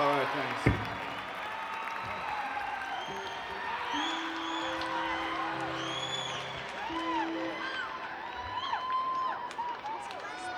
All right, thanks.